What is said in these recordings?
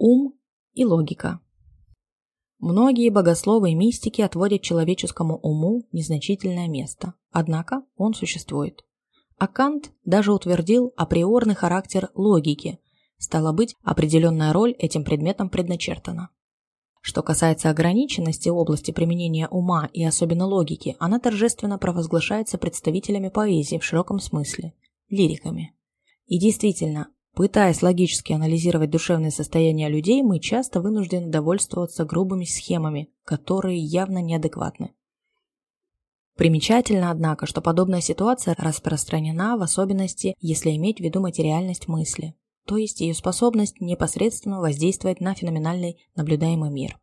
Ум и логика. Многие богословы и мистики отводят человеческому уму незначительное место, однако он существует. А Кант даже утвердил априорный характер логики, стало быть, определенная роль этим предметом предначертана. Что касается ограниченности области применения ума и особенно логики, она торжественно провозглашается представителями поэзии в широком смысле – лириками. И действительно, пытаясь логически анализировать душевное состояние людей, мы часто вынуждены довольствоваться грубыми схемами, которые явно неадекватны. Примечательно, однако, что подобная ситуация распространена в особенности, если иметь в виду материальность мысли то есть ее способность непосредственно воздействовать на феноменальный наблюдаемый мир.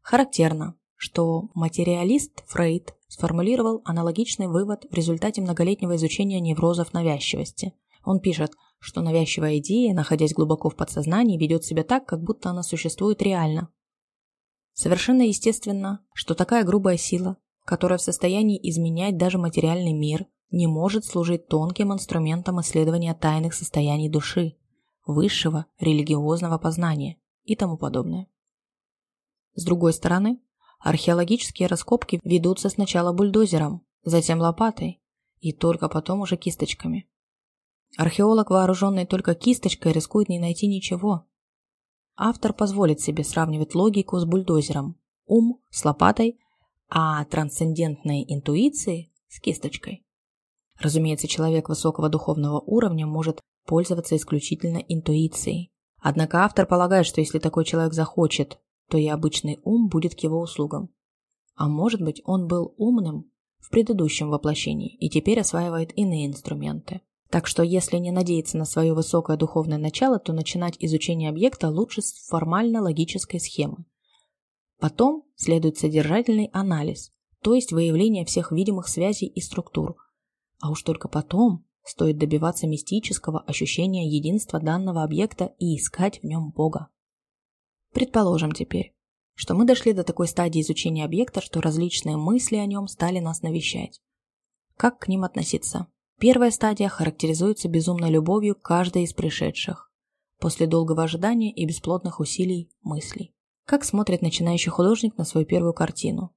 Характерно, что материалист Фрейд сформулировал аналогичный вывод в результате многолетнего изучения неврозов навязчивости. Он пишет, что навязчивая идея, находясь глубоко в подсознании, ведет себя так, как будто она существует реально. Совершенно естественно, что такая грубая сила, которая в состоянии изменять даже материальный мир, не может служить тонким инструментом исследования тайных состояний души, высшего религиозного познания и тому подобное. С другой стороны, археологические раскопки ведутся сначала бульдозером, затем лопатой и только потом уже кисточками. Археолог, вооруженный только кисточкой, рискует не найти ничего. Автор позволит себе сравнивать логику с бульдозером, ум с лопатой, а трансцендентные интуиции с кисточкой. Разумеется, человек высокого духовного уровня может пользоваться исключительно интуицией. Однако автор полагает, что если такой человек захочет, то и обычный ум будет к его услугам. А может быть, он был умным в предыдущем воплощении и теперь осваивает иные инструменты. Так что если не надеяться на свое высокое духовное начало, то начинать изучение объекта лучше с формально-логической схемы. Потом следует содержательный анализ, то есть выявление всех видимых связей и структур. А уж только потом Стоит добиваться мистического ощущения единства данного объекта и искать в нем Бога. Предположим теперь, что мы дошли до такой стадии изучения объекта, что различные мысли о нем стали нас навещать. Как к ним относиться? Первая стадия характеризуется безумной любовью каждой из пришедших, после долгого ожидания и бесплодных усилий мыслей. Как смотрит начинающий художник на свою первую картину?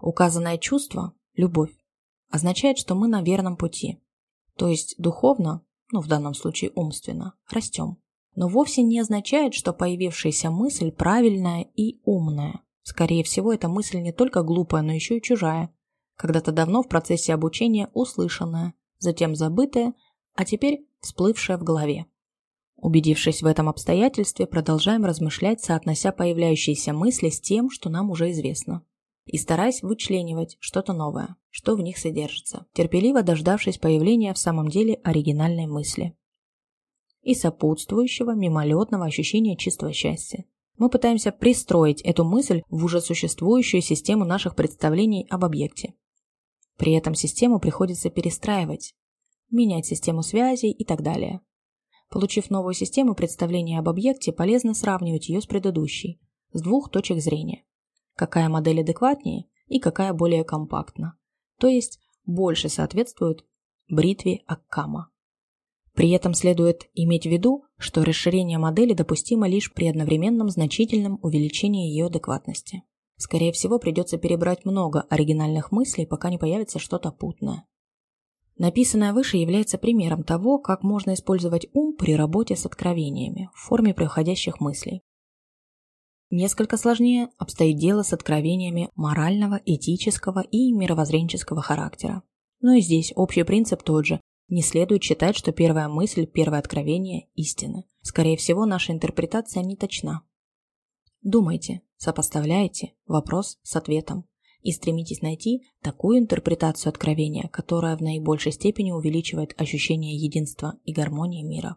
Указанное чувство – любовь – означает, что мы на верном пути, то есть духовно, ну в данном случае умственно, растем. Но вовсе не означает, что появившаяся мысль правильная и умная. Скорее всего, эта мысль не только глупая, но еще и чужая. Когда-то давно в процессе обучения услышанная, затем забытая, а теперь всплывшая в голове. Убедившись в этом обстоятельстве, продолжаем размышлять, соотнося появляющиеся мысли с тем, что нам уже известно и стараясь вычленивать что-то новое, что в них содержится, терпеливо дождавшись появления в самом деле оригинальной мысли и сопутствующего мимолетного ощущения чистого счастья. Мы пытаемся пристроить эту мысль в уже существующую систему наших представлений об объекте. При этом систему приходится перестраивать, менять систему связей и так далее. Получив новую систему представления об объекте, полезно сравнивать ее с предыдущей, с двух точек зрения какая модель адекватнее и какая более компактна, то есть больше соответствует бритве Аккама. При этом следует иметь в виду, что расширение модели допустимо лишь при одновременном значительном увеличении ее адекватности. Скорее всего, придется перебрать много оригинальных мыслей, пока не появится что-то путное. Написанное выше является примером того, как можно использовать ум при работе с откровениями в форме приходящих мыслей. Несколько сложнее обстоит дело с откровениями морального, этического и мировоззренческого характера. Но и здесь общий принцип тот же. Не следует считать, что первая мысль, первое откровение – истина. Скорее всего, наша интерпретация не точна. Думайте, сопоставляйте вопрос с ответом и стремитесь найти такую интерпретацию откровения, которая в наибольшей степени увеличивает ощущение единства и гармонии мира.